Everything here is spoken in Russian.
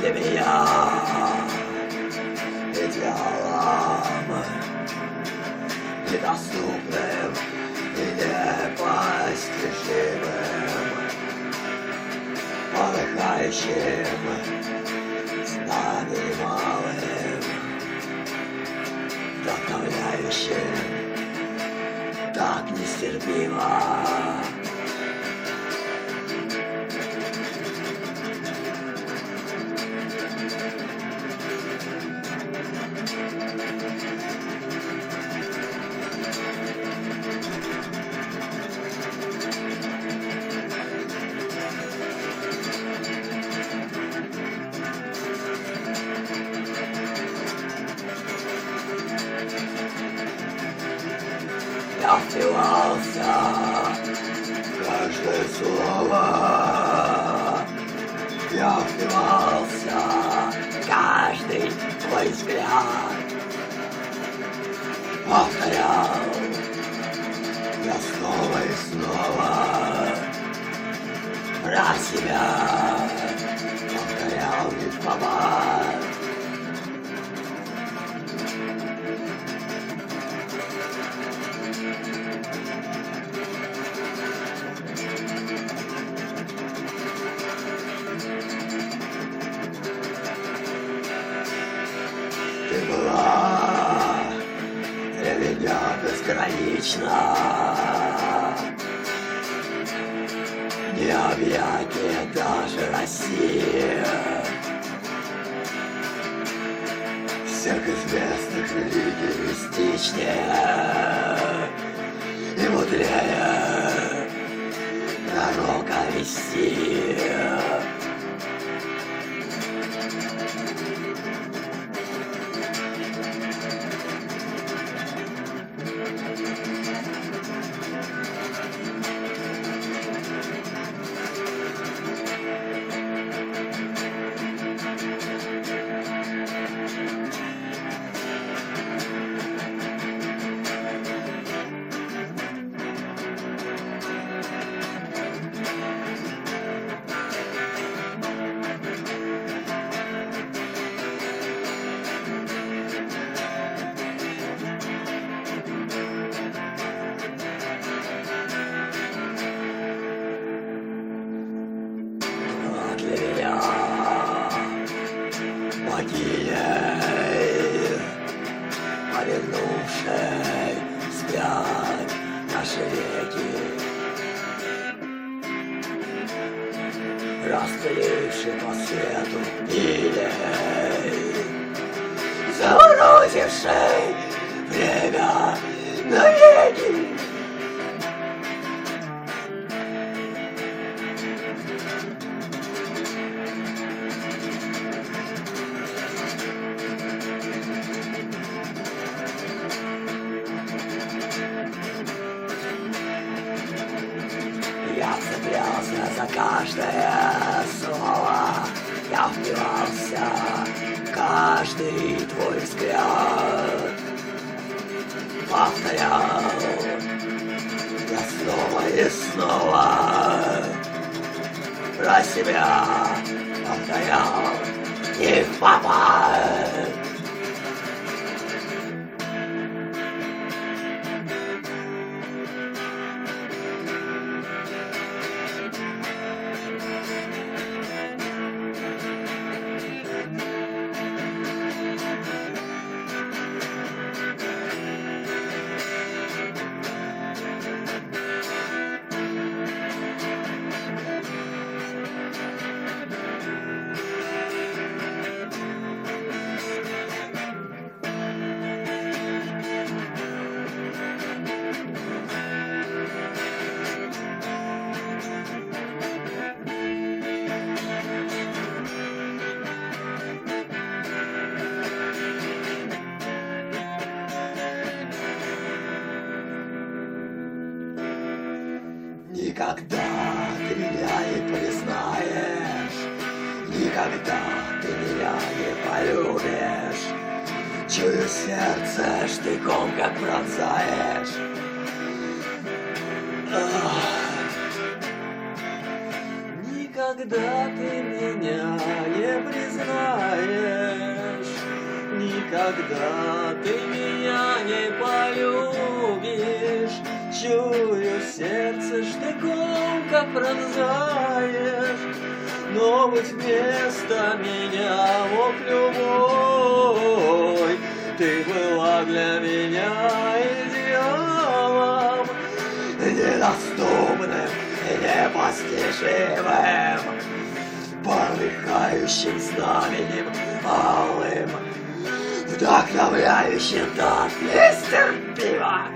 для меня идеалом недоступным и непостижимым, полыхающим с нами малым, вдохновляющим так нестерпимо. Я впивался в каждое слово. Я впивался каждый твой взгляд. Повторял я снова и снова про себя. Меня безгранична. Необъятнее даже Россия. Всех известных религий мистичнее и мудрее пророка Мессия. Распыливший по свету илей, заморозивший время навеки. Я цеплялся за каждое слово, я впивался каждый твой взгляд. Повторял я снова и снова про себя повторял не в попад. Никогда ты меня не признаешь, Никогда ты меня не полюбишь. Чую сердце штыком, как пронзаешь. Никогда ты меня не признаешь Никогда ты меня не полюбишь Чую сердце штыком, как пронзаешь Но быть вместо меня мог любой Ты была для меня идеалом Недоступным непостижимым, Полыхающим знаменем алым, Вдохновляющим до нестерпимо.